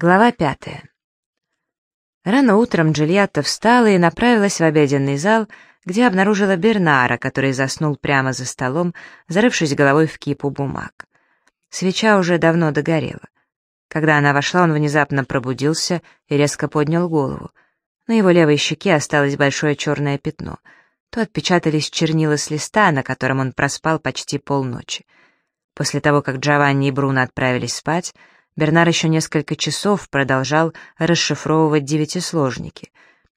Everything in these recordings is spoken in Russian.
Глава пятая. Рано утром Джульетта встала и направилась в обеденный зал, где обнаружила Бернара, который заснул прямо за столом, зарывшись головой в кипу бумаг. Свеча уже давно догорела. Когда она вошла, он внезапно пробудился и резко поднял голову. На его левой щеке осталось большое черное пятно. То отпечатались чернила с листа, на котором он проспал почти полночи. После того, как Джованни и Бруно отправились спать, Бернар еще несколько часов продолжал расшифровывать девятисложники.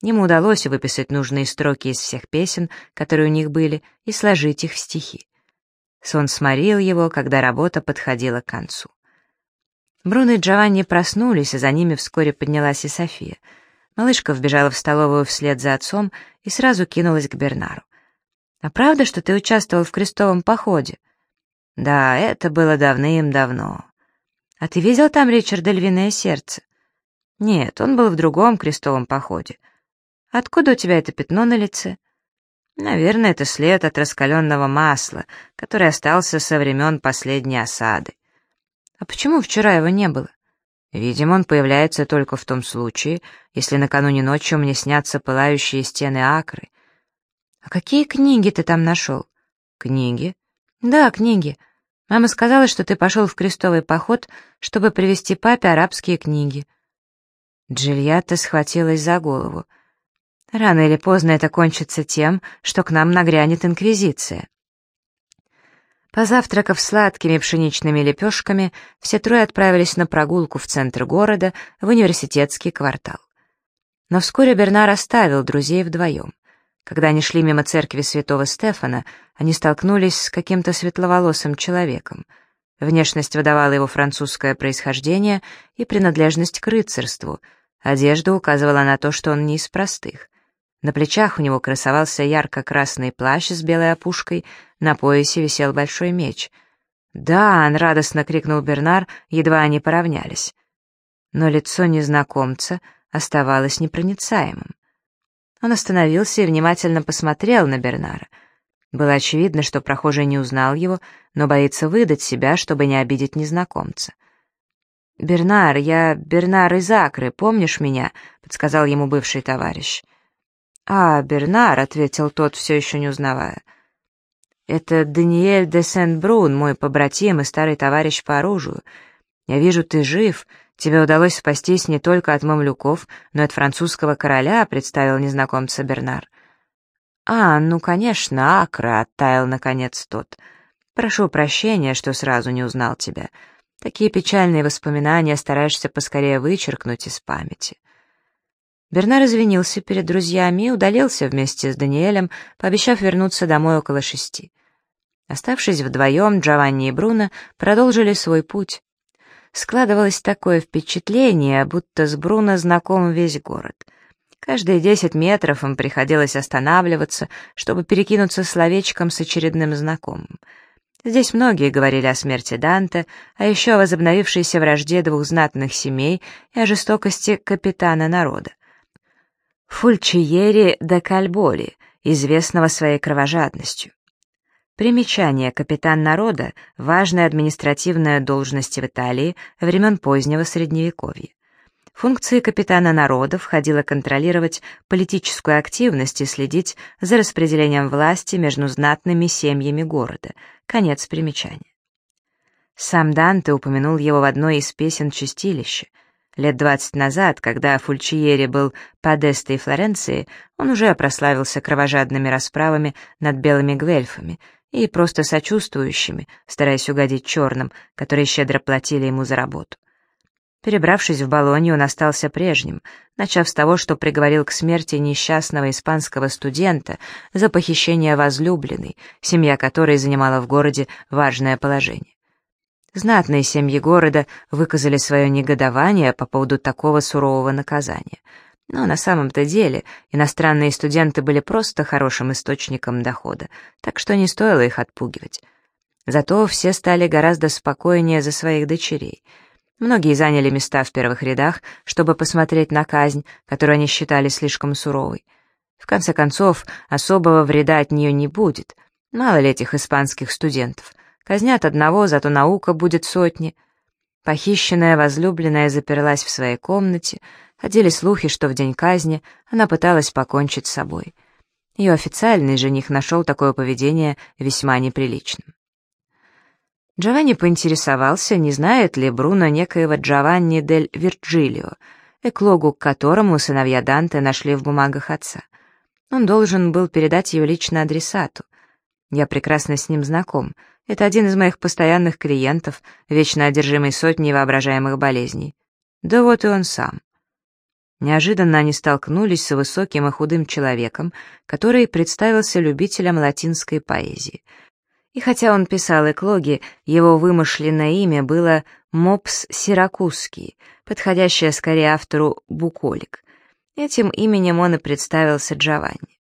Ему удалось выписать нужные строки из всех песен, которые у них были, и сложить их в стихи. Сон сморил его, когда работа подходила к концу. Бруно и Джованни проснулись, и за ними вскоре поднялась и София. Малышка вбежала в столовую вслед за отцом и сразу кинулась к Бернару. «А правда, что ты участвовал в крестовом походе?» «Да, это было давным-давно. «А ты видел там Ричарда Львиное Сердце?» «Нет, он был в другом крестовом походе. Откуда у тебя это пятно на лице?» «Наверное, это след от раскаленного масла, который остался со времен последней осады». «А почему вчера его не было?» «Видимо, он появляется только в том случае, если накануне ночью мне снятся пылающие стены Акры». «А какие книги ты там нашел?» «Книги?» «Да, книги. Мама сказала, что ты пошел в крестовый поход, чтобы привезти папе арабские книги». Джильятта схватилась за голову. «Рано или поздно это кончится тем, что к нам нагрянет инквизиция». Позавтракав сладкими пшеничными лепешками, все трое отправились на прогулку в центр города, в университетский квартал. Но вскоре Бернар оставил друзей вдвоем. Когда они шли мимо церкви святого Стефана, они столкнулись с каким-то светловолосым человеком. Внешность выдавала его французское происхождение и принадлежность к рыцарству. Одежда указывала на то, что он не из простых. На плечах у него красовался ярко-красный плащ с белой опушкой, на поясе висел большой меч. «Да!» — радостно крикнул Бернар, едва они поравнялись. Но лицо незнакомца оставалось непроницаемым. Он остановился и внимательно посмотрел на Бернара. Было очевидно, что прохожий не узнал его, но боится выдать себя, чтобы не обидеть незнакомца. «Бернар, я Бернар из Акры, помнишь меня?» — подсказал ему бывший товарищ. «А, Бернар», — ответил тот, все еще не узнавая. «Это Даниэль де Сент-Брун, мой побратим и старый товарищ по оружию. Я вижу, ты жив, «Тебе удалось спастись не только от мамлюков, но и от французского короля», — представил незнакомца Бернар. «А, ну, конечно, Акра», — оттаял наконец тот. «Прошу прощения, что сразу не узнал тебя. Такие печальные воспоминания стараешься поскорее вычеркнуть из памяти». Бернар извинился перед друзьями и удалился вместе с Даниэлем, пообещав вернуться домой около шести. Оставшись вдвоем, Джованни и Бруно продолжили свой путь. Складывалось такое впечатление, будто с Бруно знаком весь город. Каждые десять метров им приходилось останавливаться, чтобы перекинуться словечком с очередным знакомым. Здесь многие говорили о смерти Данте, а еще о возобновившейся вражде двух знатных семей и о жестокости капитана народа. Фульчиери де Кальболи, известного своей кровожадностью. Примечание «Капитан народа» — важная административная должность в Италии времен позднего Средневековья. Функции капитана народа входило контролировать политическую активность и следить за распределением власти между знатными семьями города. Конец примечания. Сам Данте упомянул его в одной из песен чистилища. Лет двадцать назад, когда Фульчиери был подестой Флоренции, он уже прославился кровожадными расправами над белыми гвельфами — и просто сочувствующими, стараясь угодить черным, которые щедро платили ему за работу. Перебравшись в Болонью, он остался прежним, начав с того, что приговорил к смерти несчастного испанского студента за похищение возлюбленной, семья которой занимала в городе важное положение. Знатные семьи города выказали свое негодование по поводу такого сурового наказания — но на самом-то деле иностранные студенты были просто хорошим источником дохода, так что не стоило их отпугивать. Зато все стали гораздо спокойнее за своих дочерей. Многие заняли места в первых рядах, чтобы посмотреть на казнь, которую они считали слишком суровой. В конце концов, особого вреда от нее не будет. Мало ли этих испанских студентов. Казнят одного, зато наука будет сотни — Похищенная возлюбленная заперлась в своей комнате, ходили слухи, что в день казни она пыталась покончить с собой. Ее официальный жених нашел такое поведение весьма неприличным. Джованни поинтересовался, не знает ли Бруно некоего Джованни дель Вирджилио, эклогу к которому сыновья Данте нашли в бумагах отца. Он должен был передать ее лично адресату. Я прекрасно с ним знаком. Это один из моих постоянных клиентов, вечно одержимый сотней воображаемых болезней. Да вот и он сам. Неожиданно они столкнулись с высоким и худым человеком, который представился любителем латинской поэзии — и хотя он писал эклоги, его вымышленное имя было Мопс Сиракузский, подходящее скорее автору Буколик. Этим именем он и представился Джованни.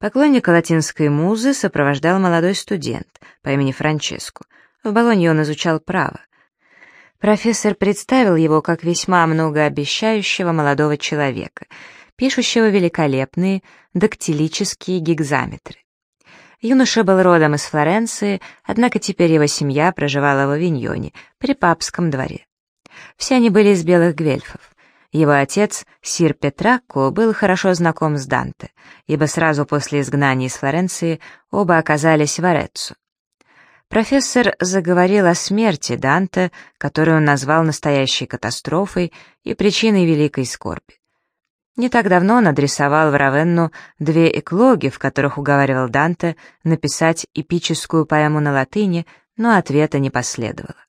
Поклонника латинской музы сопровождал молодой студент по имени Франческо. В Болонье он изучал право. Профессор представил его как весьма многообещающего молодого человека, пишущего великолепные дактилические гигзаметры. Юноша был родом из Флоренции, однако теперь его семья проживала в Авиньоне, при папском дворе. Все они были из белых гвельфов. Его отец, сир Петракко, был хорошо знаком с Данте, ибо сразу после изгнания из Флоренции оба оказались в Ореццо. Профессор заговорил о смерти Данте, которую он назвал настоящей катастрофой и причиной великой скорби. Не так давно он адресовал в Равенну две эклоги, в которых уговаривал Данте написать эпическую поэму на латыни, но ответа не последовало.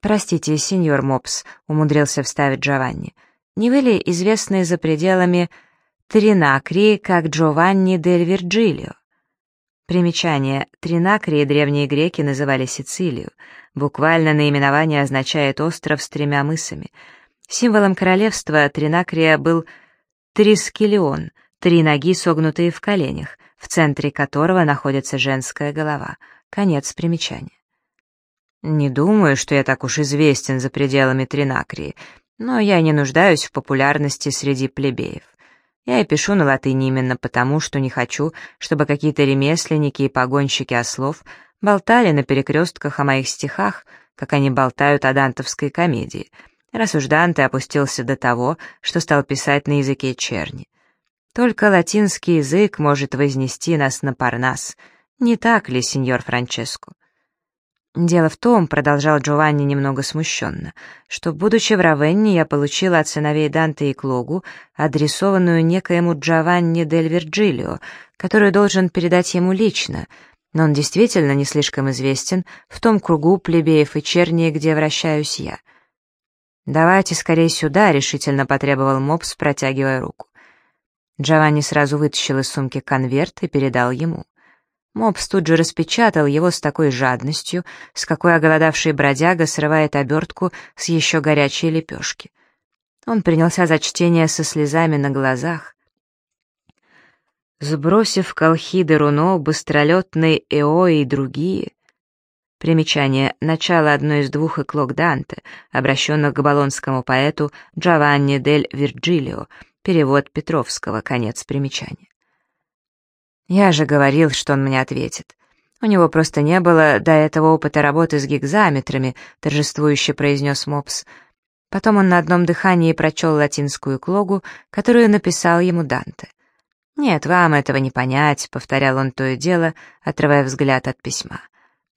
«Простите, сеньор Мопс», — умудрился вставить Джованни, «не вы ли известны за пределами Тринакри как Джованни дель Вирджилио?» Примечание. Тринакри древние греки называли Сицилию. Буквально наименование означает «остров с тремя мысами», Символом королевства Тринакрия был трискелион, три ноги, согнутые в коленях, в центре которого находится женская голова. Конец примечания. Не думаю, что я так уж известен за пределами Тринакрии, но я не нуждаюсь в популярности среди плебеев. Я и пишу на латыни именно потому, что не хочу, чтобы какие-то ремесленники и погонщики ослов болтали на перекрестках о моих стихах, как они болтают о дантовской комедии — раз уж Данте опустился до того, что стал писать на языке черни. Только латинский язык может вознести нас на Парнас. Не так ли, сеньор Франческо? Дело в том, продолжал Джованни немного смущенно, что, будучи в Равенне, я получила от сыновей Данте и Клогу адресованную некоему Джованни дель Вирджилио, которую должен передать ему лично, но он действительно не слишком известен в том кругу плебеев и черни, где вращаюсь я — «Давайте скорее сюда», — решительно потребовал Мопс, протягивая руку. Джованни сразу вытащил из сумки конверт и передал ему. Мопс тут же распечатал его с такой жадностью, с какой оголодавший бродяга срывает обертку с еще горячей лепешки. Он принялся за чтение со слезами на глазах. Сбросив колхиды руно, быстролетные Эо и другие, Примечание. Начало одной из двух эклог Данте, обращенных к болонскому поэту Джованни дель Вирджилио. Перевод Петровского. Конец примечания. Я же говорил, что он мне ответит. У него просто не было до этого опыта работы с гигзаметрами, торжествующе произнес Мопс. Потом он на одном дыхании прочел латинскую клогу, которую написал ему Данте. «Нет, вам этого не понять», — повторял он то и дело, отрывая взгляд от письма.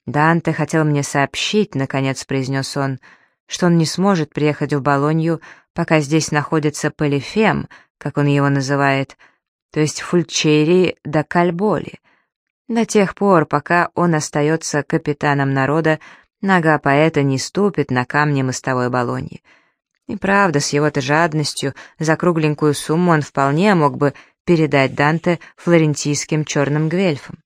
«Данте хотел мне сообщить», — наконец произнес он, «что он не сможет приехать в Болонью, пока здесь находится Полифем, как он его называет, то есть Фульчери да Кальболи. До тех пор, пока он остается капитаном народа, нога поэта не ступит на камни мостовой Болоньи. И правда, с его-то жадностью за кругленькую сумму он вполне мог бы передать Данте флорентийским черным гвельфам.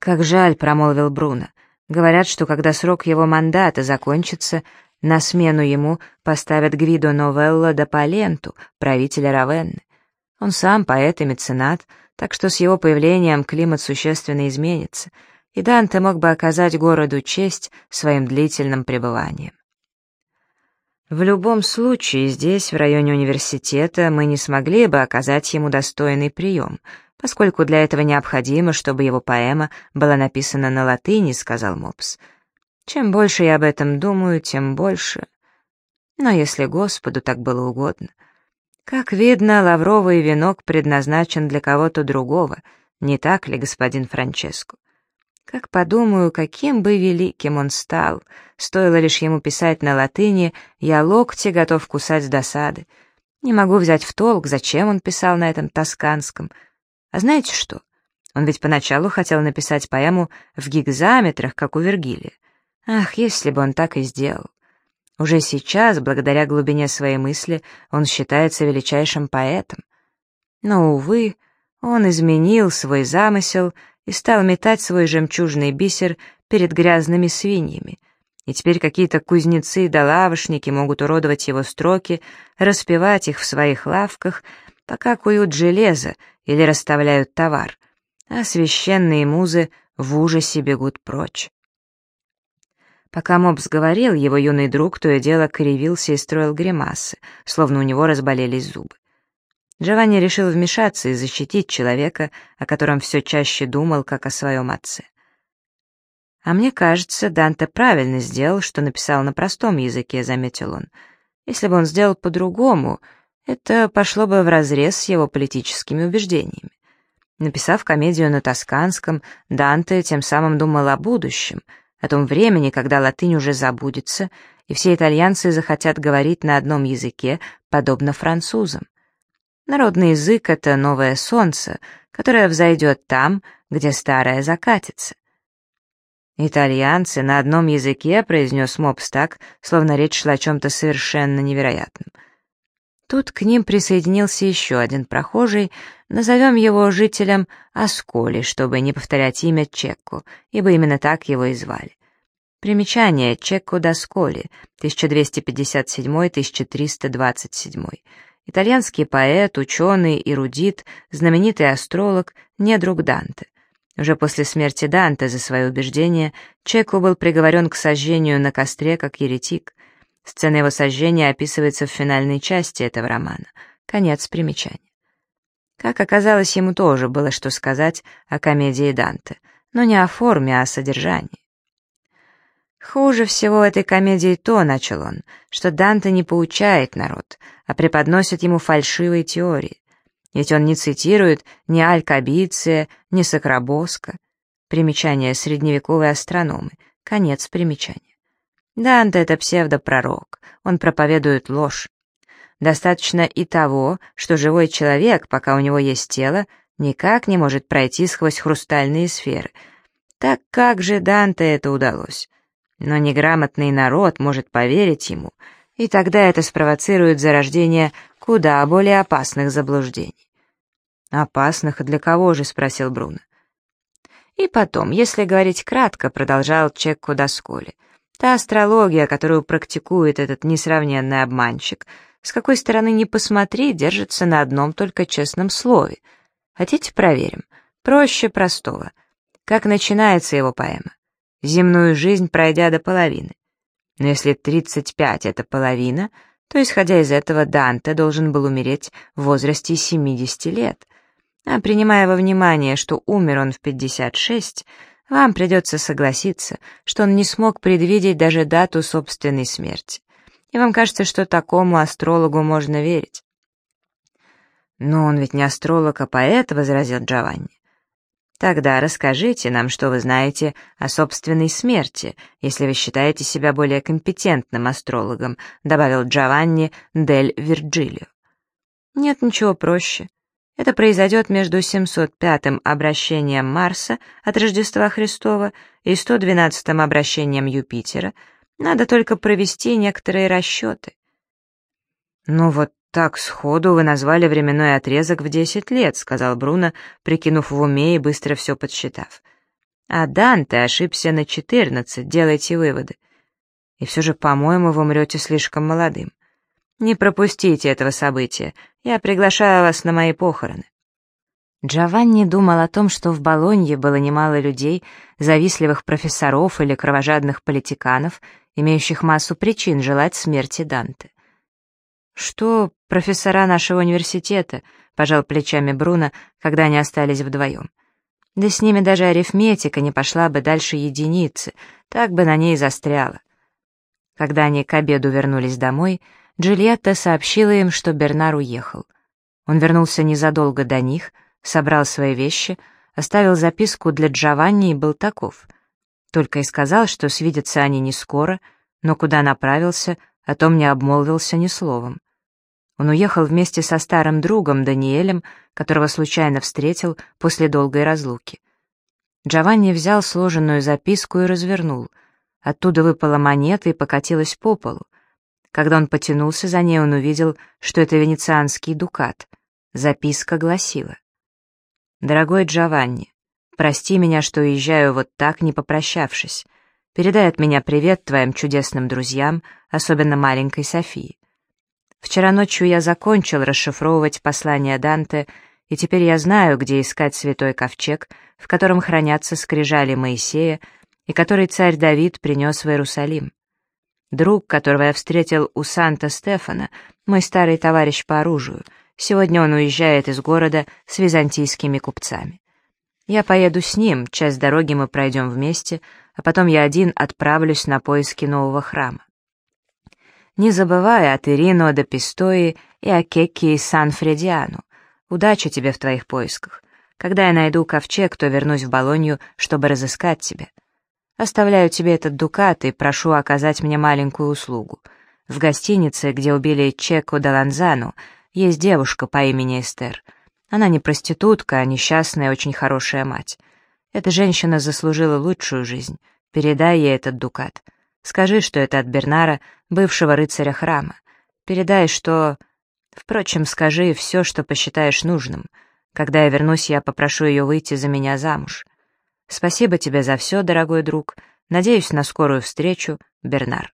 «Как жаль», — промолвил Бруно. «Говорят, что когда срок его мандата закончится, на смену ему поставят Гвидо Новелло да Паленту, правителя Равенны. Он сам поэт и меценат, так что с его появлением климат существенно изменится, и Данте мог бы оказать городу честь своим длительным пребыванием. В любом случае, здесь, в районе университета, мы не смогли бы оказать ему достойный прием — поскольку для этого необходимо, чтобы его поэма была написана на латыни», — сказал Мопс. Чем больше я об этом думаю, тем больше... Но если Господу так было угодно... Как видно, лавровый венок предназначен для кого-то другого, не так ли, господин Франческо? Как подумаю, каким бы великим он стал, стоило лишь ему писать на латыни «я локти готов кусать с досады». Не могу взять в толк, зачем он писал на этом тосканском. А знаете что? Он ведь поначалу хотел написать поэму в гигзаметрах, как у Вергилия. Ах, если бы он так и сделал. Уже сейчас, благодаря глубине своей мысли, он считается величайшим поэтом. Но, увы, он изменил свой замысел и стал метать свой жемчужный бисер перед грязными свиньями. И теперь какие-то кузнецы да лавошники могут уродовать его строки, распевать их в своих лавках, пока куют железо или расставляют товар, а священные музы в ужасе бегут прочь. Пока Мопс говорил, его юный друг то и дело кривился и строил гримасы, словно у него разболелись зубы. Джованни решил вмешаться и защитить человека, о котором все чаще думал, как о своем отце. «А мне кажется, Данте правильно сделал, что написал на простом языке», — заметил он. «Если бы он сделал по-другому, это пошло бы вразрез с его политическими убеждениями. Написав комедию на тосканском, Данте тем самым думал о будущем — о том времени, когда латынь уже забудется, и все итальянцы захотят говорить на одном языке, подобно французам. Народный язык — это новое солнце, которое взойдет там, где старое закатится. «Итальянцы на одном языке», — произнес Мопс так, словно речь шла о чем-то совершенно невероятном. Тут к ним присоединился еще один прохожий, назовем его жителем Асколи, чтобы не повторять имя Чекку, ибо именно так его и звали. Примечание Чекко Досколи, 1257-1327. Итальянский поэт, ученый, эрудит, знаменитый астролог, недруг Данте. Уже после смерти Данте за свои убеждения Чекко был приговорен к сожжению на костре как еретик. Сцена его сожжения описывается в финальной части этого романа. Конец примечания. Как оказалось, ему тоже было что сказать о комедии Данте, но не о форме, а о содержании. «Хуже всего этой комедии то, — начал он, — что Данте не поучает народ, а преподносит ему фальшивые теории. Ведь он не цитирует ни Алькабиция, ни Сакрабоска. Примечание средневековой астрономы. Конец примечания. Данте — это псевдопророк, он проповедует ложь. Достаточно и того, что живой человек, пока у него есть тело, никак не может пройти сквозь хрустальные сферы. Так как же Данте это удалось? Но неграмотный народ может поверить ему, и тогда это спровоцирует зарождение куда более опасных заблуждений. «Опасных для кого же?» — спросил Бруно. «И потом, если говорить кратко», — продолжал Чекко Досколи, — Та астрология, которую практикует этот несравненный обманщик, с какой стороны ни посмотри, держится на одном только честном слове. Хотите, проверим? Проще простого. Как начинается его поэма? Земную жизнь пройдя до половины. Но если 35 — это половина, то, исходя из этого, Данте должен был умереть в возрасте 70 лет. А принимая во внимание, что умер он в 56, вам придется согласиться, что он не смог предвидеть даже дату собственной смерти. И вам кажется, что такому астрологу можно верить. «Но он ведь не астролог, а поэт», — возразил Джованни. «Тогда расскажите нам, что вы знаете о собственной смерти, если вы считаете себя более компетентным астрологом», — добавил Джованни Дель Вирджилио. «Нет ничего проще. Это произойдет между 705-м обращением Марса от Рождества Христова и 112-м обращением Юпитера. Надо только провести некоторые расчеты. «Ну вот так сходу вы назвали временной отрезок в 10 лет», — сказал Бруно, прикинув в уме и быстро все подсчитав. «А Данте ошибся на 14, делайте выводы. И все же, по-моему, вы умрете слишком молодым. Не пропустите этого события. Я приглашаю вас на мои похороны». Джованни думал о том, что в Болонье было немало людей, завистливых профессоров или кровожадных политиканов, имеющих массу причин желать смерти Данте. «Что профессора нашего университета?» — пожал плечами Бруно, когда они остались вдвоем. «Да с ними даже арифметика не пошла бы дальше единицы, так бы на ней застряла. Когда они к обеду вернулись домой, Джульетта сообщила им, что Бернар уехал. Он вернулся незадолго до них, собрал свои вещи, оставил записку для Джованни и был таков. Только и сказал, что свидятся они не скоро, но куда направился, о том не обмолвился ни словом. Он уехал вместе со старым другом Даниэлем, которого случайно встретил после долгой разлуки. Джованни взял сложенную записку и развернул. Оттуда выпала монета и покатилась по полу. Когда он потянулся за ней, он увидел, что это венецианский дукат. Записка гласила. «Дорогой Джованни, прости меня, что уезжаю вот так, не попрощавшись. Передай от меня привет твоим чудесным друзьям, особенно маленькой Софии. Вчера ночью я закончил расшифровывать послание Данте, и теперь я знаю, где искать святой ковчег, в котором хранятся скрижали Моисея, и который царь Давид принес в Иерусалим. Друг, которого я встретил у Санта-Стефана, мой старый товарищ по оружию, сегодня он уезжает из города с византийскими купцами. Я поеду с ним, часть дороги мы пройдем вместе, а потом я один отправлюсь на поиски нового храма. Не забывай о Терино де Пистои и о Кекке и Сан-Фредиану. Удачи тебе в твоих поисках. Когда я найду ковчег, то вернусь в Болонью, чтобы разыскать тебя. Оставляю тебе этот дукат и прошу оказать мне маленькую услугу. В гостинице, где убили Чеко де Ланзану, есть девушка по имени Эстер — она не проститутка, а несчастная, очень хорошая мать. Эта женщина заслужила лучшую жизнь. Передай ей этот дукат. Скажи, что это от Бернара, бывшего рыцаря храма. Передай, что... Впрочем, скажи все, что посчитаешь нужным. Когда я вернусь, я попрошу ее выйти за меня замуж. Спасибо тебе за все, дорогой друг. Надеюсь на скорую встречу, Бернар.